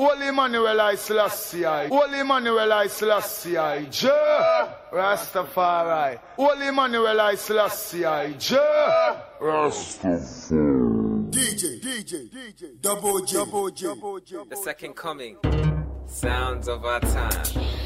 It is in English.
Holy Emmanuel I Selassie, Holy Emmanuel I Selassie, Jah, Rastafari. Holy Emmanuel I Selassie, Jah, Rastafari. DJ, DJ, DJ, Double J, Double J, Double J. The second coming. Sounds of our time.